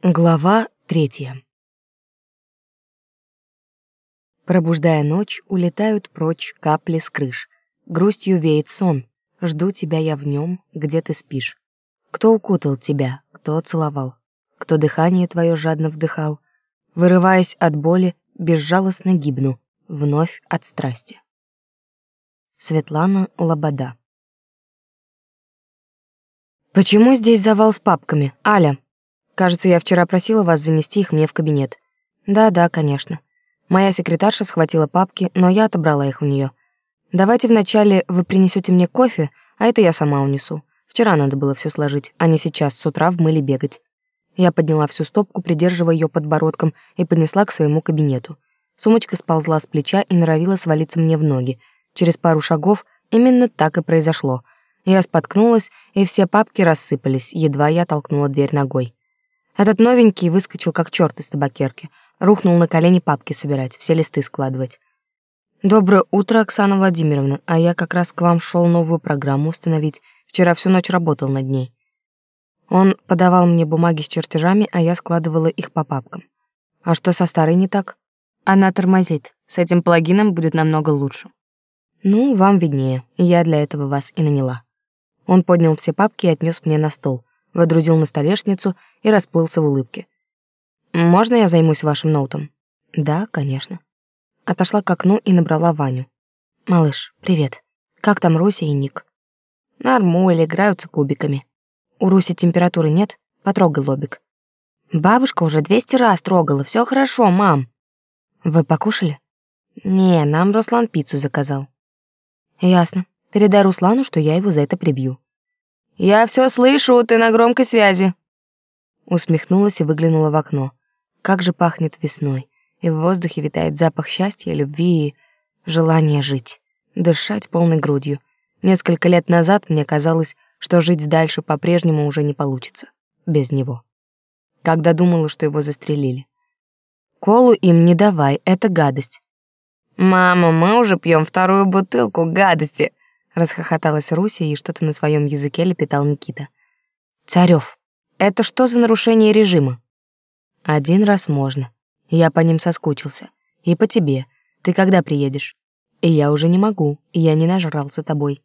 Глава третья. Пробуждая ночь, улетают прочь капли с крыш. Грустью веет сон. Жду тебя я в нем, где ты спишь. Кто укутал тебя, кто целовал, кто дыхание твое жадно вдыхал. Вырываясь от боли, безжалостно гибну, вновь от страсти. Светлана Лобода. Почему здесь завал с папками, Аля? Кажется, я вчера просила вас занести их мне в кабинет. Да-да, конечно. Моя секретарша схватила папки, но я отобрала их у нее. Давайте вначале вы принесете мне кофе, а это я сама унесу. Вчера надо было все сложить, а не сейчас с утра в мыле бегать. Я подняла всю стопку, придерживая ее подбородком, и понесла к своему кабинету. Сумочка сползла с плеча и норовила свалиться мне в ноги. Через пару шагов именно так и произошло. Я споткнулась, и все папки рассыпались, едва я толкнула дверь ногой. Этот новенький выскочил как черт из табакерки, рухнул на колени папки собирать, все листы складывать. «Доброе утро, Оксана Владимировна, а я как раз к вам шел новую программу установить. Вчера всю ночь работал над ней». Он подавал мне бумаги с чертежами, а я складывала их по папкам. «А что со старой не так?» «Она тормозит. С этим плагином будет намного лучше». «Ну, вам виднее. Я для этого вас и наняла». Он поднял все папки и отнес мне на стол водрузил на столешницу и расплылся в улыбке. «Можно я займусь вашим ноутом?» «Да, конечно». Отошла к окну и набрала Ваню. «Малыш, привет. Как там Руся и Ник?» «Нормуль, играются кубиками». «У Руси температуры нет? Потрогай лобик». «Бабушка уже двести раз трогала, все хорошо, мам». «Вы покушали?» «Не, нам Руслан пиццу заказал». «Ясно. Передай Руслану, что я его за это прибью». «Я все слышу, ты на громкой связи». Усмехнулась и выглянула в окно. Как же пахнет весной, и в воздухе витает запах счастья, любви и желания жить, дышать полной грудью. Несколько лет назад мне казалось, что жить дальше по-прежнему уже не получится. Без него. Когда думала, что его застрелили. Колу им не давай, это гадость. «Мама, мы уже пьем вторую бутылку гадости», Расхохоталась Руся и что-то на своем языке лепетал Никита. Царев, это что за нарушение режима? Один раз можно. Я по ним соскучился. И по тебе. Ты когда приедешь? И я уже не могу, я не нажрался тобой.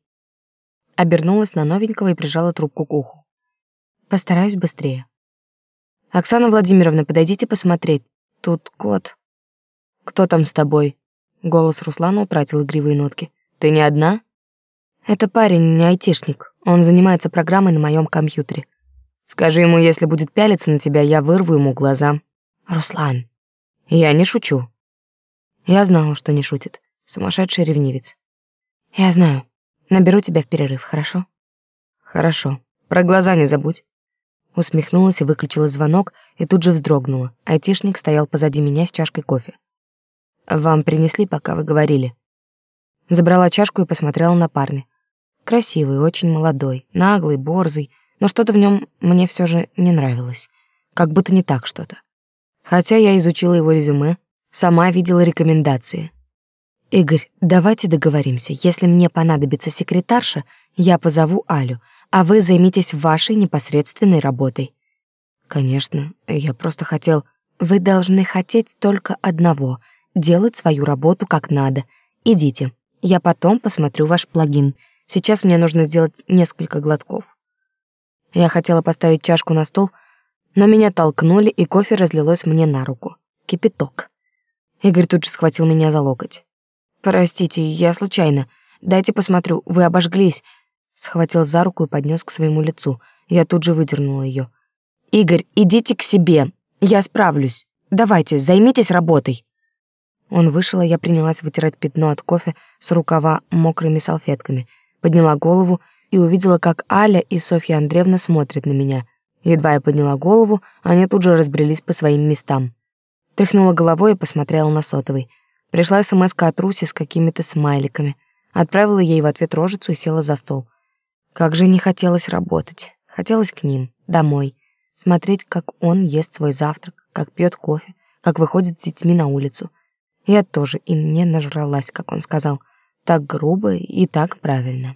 Обернулась на новенького и прижала трубку к уху. Постараюсь быстрее. Оксана Владимировна, подойдите посмотреть. Тут кот. Кто там с тобой? Голос Руслана утратил игривые нотки. Ты не одна? Это парень, не айтишник. Он занимается программой на моем компьютере. Скажи ему, если будет пялиться на тебя, я вырву ему глаза. Руслан. Я не шучу. Я знала, что не шутит. Сумасшедший ревнивец. Я знаю. Наберу тебя в перерыв, хорошо? Хорошо. Про глаза не забудь. Усмехнулась и выключила звонок, и тут же вздрогнула. Айтишник стоял позади меня с чашкой кофе. Вам принесли, пока вы говорили. Забрала чашку и посмотрела на парня. Красивый, очень молодой, наглый, борзый, но что-то в нем мне все же не нравилось. Как будто не так что-то. Хотя я изучила его резюме, сама видела рекомендации. «Игорь, давайте договоримся. Если мне понадобится секретарша, я позову Алю, а вы займитесь вашей непосредственной работой». «Конечно, я просто хотел...» «Вы должны хотеть только одного — делать свою работу как надо. Идите, я потом посмотрю ваш плагин. Сейчас мне нужно сделать несколько глотков. Я хотела поставить чашку на стол, но меня толкнули, и кофе разлилось мне на руку. Кипяток. Игорь тут же схватил меня за локоть. «Простите, я случайно. Дайте посмотрю, вы обожглись». Схватил за руку и поднес к своему лицу. Я тут же выдернула ее. «Игорь, идите к себе. Я справлюсь. Давайте, займитесь работой». Он вышел, а я принялась вытирать пятно от кофе с рукава мокрыми салфетками — подняла голову и увидела, как Аля и Софья Андреевна смотрят на меня. Едва я подняла голову, они тут же разбрелись по своим местам. Тряхнула головой и посмотрела на сотовый. Пришла смс от Руси с какими-то смайликами. Отправила ей в ответ рожицу и села за стол. Как же не хотелось работать. Хотелось к ним, домой. Смотреть, как он ест свой завтрак, как пьет кофе, как выходит с детьми на улицу. Я тоже им не нажралась, как он сказал — так грубо и так правильно.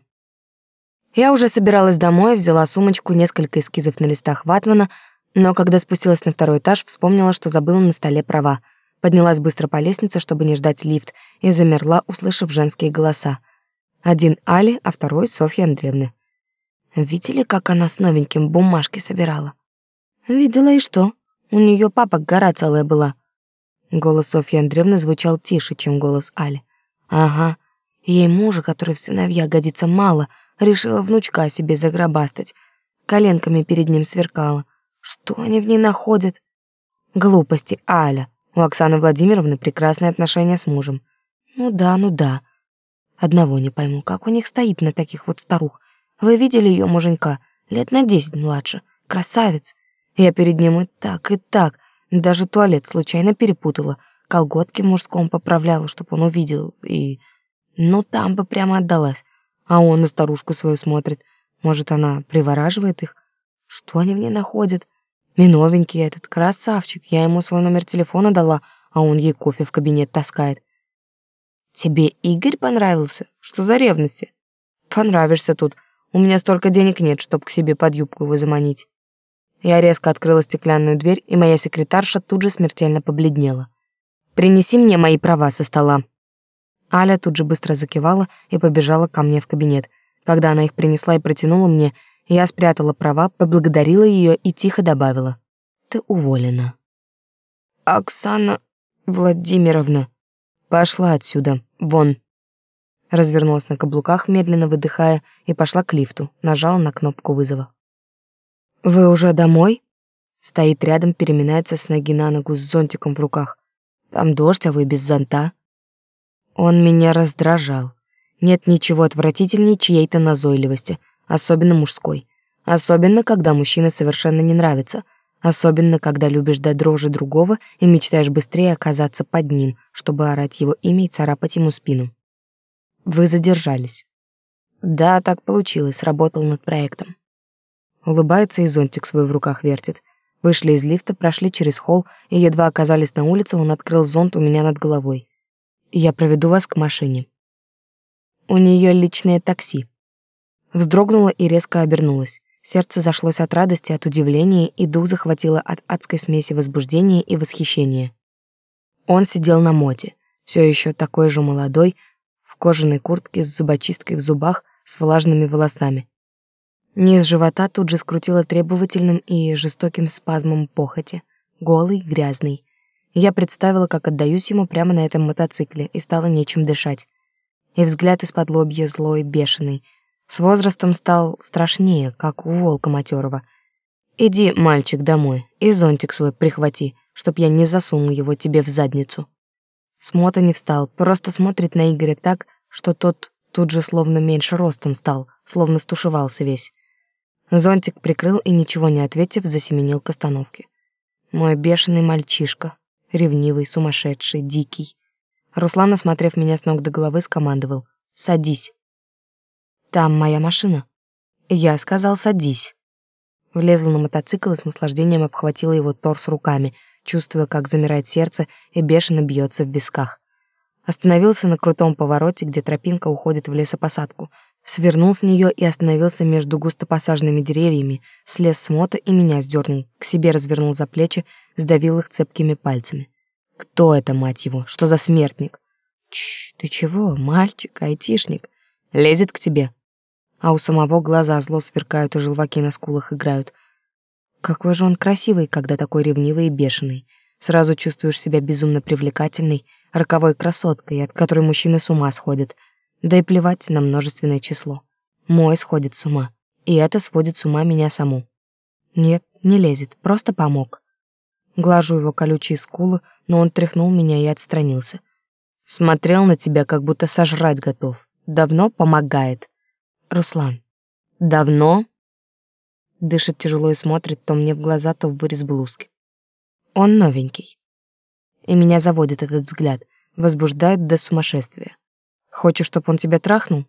Я уже собиралась домой, взяла сумочку, несколько эскизов на листах ватмана, Но когда спустилась на второй этаж, вспомнила, что забыла на столе права. Поднялась быстро по лестнице, чтобы не ждать лифт, и замерла, услышав женские голоса. Один Али, а второй Софья Андреевны. Видели, как она с новеньким бумажки собирала? Видела и что? У нее папа гора целая была. Голос Софьи Андреевны звучал тише, чем голос Али. Ага, ей мужа, который в сыновья годится мало, решила внучка себе загробастать. Коленками перед ним сверкала. Что они в ней находят? Глупости, Аля. У Оксаны Владимировны прекрасные отношения с мужем. Ну да, ну да. Одного не пойму, как у них стоит на таких вот старух. Вы видели ее муженька? Лет на десять младше. Красавец. Я перед ним и так, и так. Даже туалет случайно перепутала. Колготки в мужском поправляла, чтобы он увидел. И... Ну, там бы прямо отдалась. А он на старушку свою смотрит. Может, она привораживает их? Что они в ней находят? Миновенький этот, красавчик. Я ему свой номер телефона дала, а он ей кофе в кабинет таскает. Тебе Игорь понравился? Что за ревности? Понравишься тут. У меня столько денег нет, чтоб к себе под юбку его заманить. Я резко открыла стеклянную дверь, и моя секретарша тут же смертельно побледнела. «Принеси мне мои права со стола». Аля тут же быстро закивала и побежала ко мне в кабинет. Когда она их принесла и протянула мне, я спрятала права, поблагодарила ее и тихо добавила. «Ты уволена». «Оксана Владимировна, пошла отсюда, вон». Развернулась на каблуках, медленно выдыхая, и пошла к лифту, нажала на кнопку вызова. «Вы уже домой?» Стоит рядом, переминается с ноги на ногу с зонтиком в руках. «Там дождь, а вы без зонта?» Он меня раздражал. Нет ничего отвратительнее чьей-то назойливости, особенно мужской. Особенно, когда мужчина совершенно не нравится. Особенно, когда любишь до дрожи другого и мечтаешь быстрее оказаться под ним, чтобы орать его имя и царапать ему спину. Вы задержались. Да, так получилось, работал над проектом. Улыбается и зонтик свой в руках вертит. Вышли из лифта, прошли через холл, и едва оказались на улице, он открыл зонт у меня над головой. Я проведу вас к машине. У нее личное такси. Вздрогнула и резко обернулась. Сердце зашлось от радости, от удивления, и дух захватило от адской смеси возбуждения и восхищения. Он сидел на моте, все еще такой же молодой, кожаной куртке с зубочисткой в зубах, с влажными волосами. Низ живота тут же скрутило требовательным и жестоким спазмом похоти. Голый, грязный. Я представила, как отдаюсь ему прямо на этом мотоцикле, и стало нечем дышать. И взгляд из-под лобья злой, бешеный. С возрастом стал страшнее, как у волка матерого. «Иди, мальчик, домой, и зонтик свой прихвати, чтоб я не засунул его тебе в задницу». Смота не встал, просто смотрит на Игоря так, что тот тут же словно меньше ростом стал, словно стушевался весь. Зонтик прикрыл и, ничего не ответив, засеменил к остановке. Мой бешеный мальчишка, ревнивый, сумасшедший, дикий. Руслан, осмотрев меня с ног до головы, скомандовал «Садись». «Там моя машина». Я сказал «Садись». Влезла на мотоцикл и с наслаждением обхватила его торс руками — чувствуя, как замирает сердце и бешено бьется в висках. Остановился на крутом повороте, где тропинка уходит в лесопосадку. Свернул с нее и остановился между густо посаженными деревьями, слез с мота и меня сдернул, к себе развернул за плечи, сдавил их цепкими пальцами. Кто это, мать его? Что за смертник? Чш, ты чего, мальчик, айтишник? Лезет к тебе. А у самого глаза зло сверкают, и желваки на скулах играют. Какой же он красивый, когда такой ревнивый и бешеный. Сразу чувствуешь себя безумно привлекательной, роковой красоткой, от которой мужчины с ума сходят. Да и плевать на множественное число. Мой сходит с ума, и это сводит с ума меня саму. Нет, не лезет, просто помог. Глажу его колючие скулы, но он тряхнул меня и отстранился. Смотрел на тебя, как будто сожрать готов. Давно помогает. Руслан. Давно? Дышит тяжело и смотрит то мне в глаза, то в вырез блузки. Он новенький. И меня заводит этот взгляд, возбуждает до сумасшествия. Хочешь, чтобы он тебя трахнул?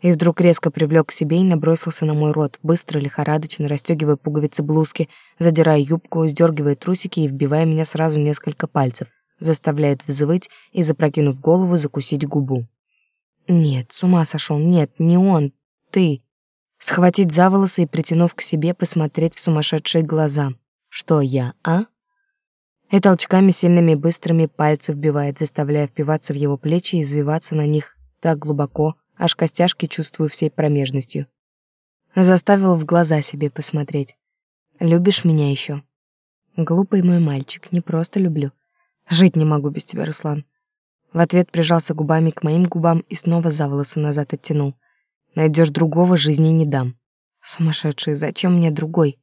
И вдруг резко привлек к себе и набросился на мой рот, быстро, лихорадочно расстегивая пуговицы блузки, задирая юбку, сдергивая трусики и вбивая меня сразу несколько пальцев, заставляет взвыть и, запрокинув голову, закусить губу. Нет, с ума сошел, нет, не он, ты. Схватить за волосы и, притянув к себе, посмотреть в сумасшедшие глаза. Что я, а? И толчками сильными быстрыми пальцы вбивает, заставляя впиваться в его плечи и извиваться на них так глубоко, аж костяшки чувствую всей промежностью. Заставил в глаза себе посмотреть. Любишь меня еще? Глупый мой мальчик, не просто люблю. Жить не могу без тебя, Руслан. В ответ прижался губами к моим губам и снова за волосы назад оттянул. Найдешь другого, жизни не дам. Сумасшедший, зачем мне другой?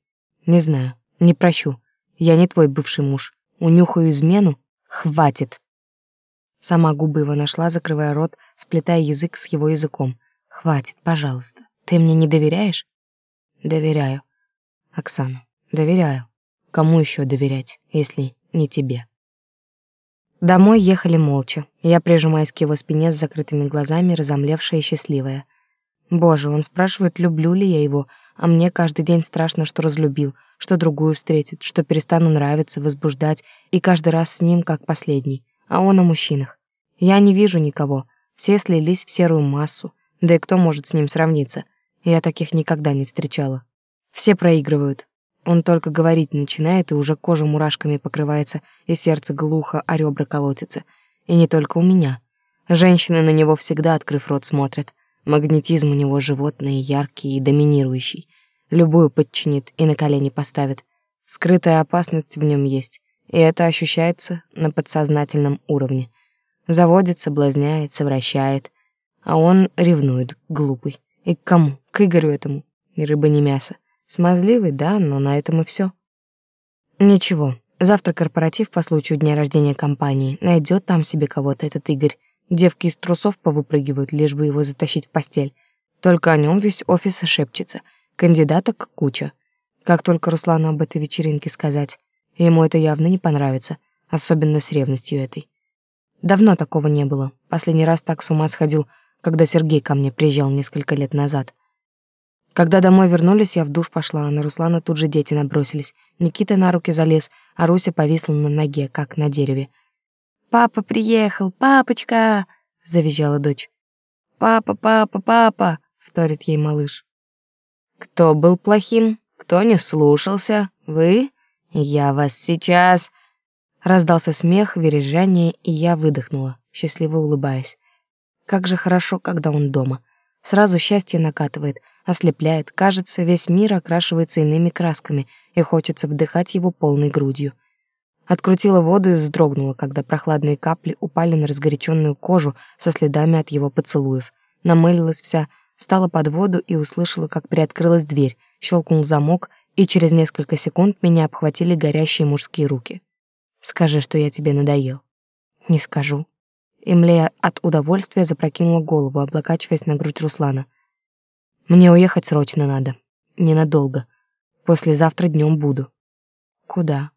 Не знаю, не прощу. Я не твой бывший муж. Унюхаю измену? Хватит. Сама губы его нашла, закрывая рот, сплетая язык с его языком. Хватит, пожалуйста. Ты мне не доверяешь? Доверяю. Оксана, доверяю. Кому еще доверять, если не тебе? Домой ехали молча. Я прижимаясь к его спине с закрытыми глазами, разомлевшая и счастливая. Боже, он спрашивает, люблю ли я его, а мне каждый день страшно, что разлюбил, что другую встретит, что перестану нравиться, возбуждать, и каждый раз с ним как последний. А он о мужчинах. Я не вижу никого. Все слились в серую массу. Да и кто может с ним сравниться? Я таких никогда не встречала. Все проигрывают. Он только говорить начинает, и уже кожа мурашками покрывается, и сердце глухо, а ребра колотятся. И не только у меня. Женщины на него всегда, открыв рот, смотрят. Магнетизм у него животный, яркий и доминирующий. Любую подчинит и на колени поставит. Скрытая опасность в нем есть, и это ощущается на подсознательном уровне. Заводит, соблазняет, совращает. А он ревнует, глупый. И к кому? К Игорю этому. Ни рыба, ни мясо. Смазливый, да, но на этом и все. Ничего, завтра корпоратив по случаю дня рождения компании. Найдет там себе кого-то этот Игорь. Девки из трусов повыпрыгивают, лишь бы его затащить в постель. Только о нем весь офис шепчется. Кандидаток куча. Как только Руслану об этой вечеринке сказать, ему это явно не понравится, особенно с ревностью этой. Давно такого не было. Последний раз так с ума сходил, когда Сергей ко мне приезжал несколько лет назад. Когда домой вернулись, я в душ пошла, а на Руслана тут же дети набросились. Никита на руки залез, а Руся повисла на ноге, как на дереве. «Папа приехал, папочка!» — завизжала дочь. «Папа, папа, папа!» — вторит ей малыш. «Кто был плохим? Кто не слушался? Вы? Я вас сейчас...» Раздался смех, вережание, и я выдохнула, счастливо улыбаясь. Как же хорошо, когда он дома. Сразу счастье накатывает — ослепляет, кажется, весь мир окрашивается иными красками, и хочется вдыхать его полной грудью. Открутила воду и вздрогнула, когда прохладные капли упали на разгоряченную кожу со следами от его поцелуев. Намылилась вся, стала под воду и услышала, как приоткрылась дверь, щелкнул замок, и через несколько секунд меня обхватили горящие мужские руки. «Скажи, что я тебе надоел». «Не скажу». Эмлея от удовольствия запрокинула голову, облокачиваясь на грудь Руслана. Мне уехать срочно надо. Ненадолго. Послезавтра днем буду. Куда?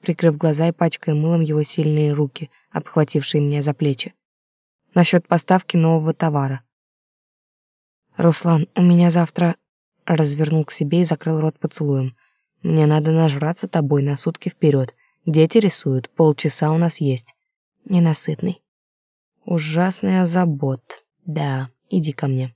Прикрыв глаза и пачкая мылом его сильные руки, обхватившие меня за плечи. Насчет поставки нового товара. Руслан, у меня завтра развернул к себе и закрыл рот поцелуем. Мне надо нажраться тобой на сутки вперед. Дети рисуют, полчаса у нас есть. Ненасытный. Ужасная забот. Да, иди ко мне.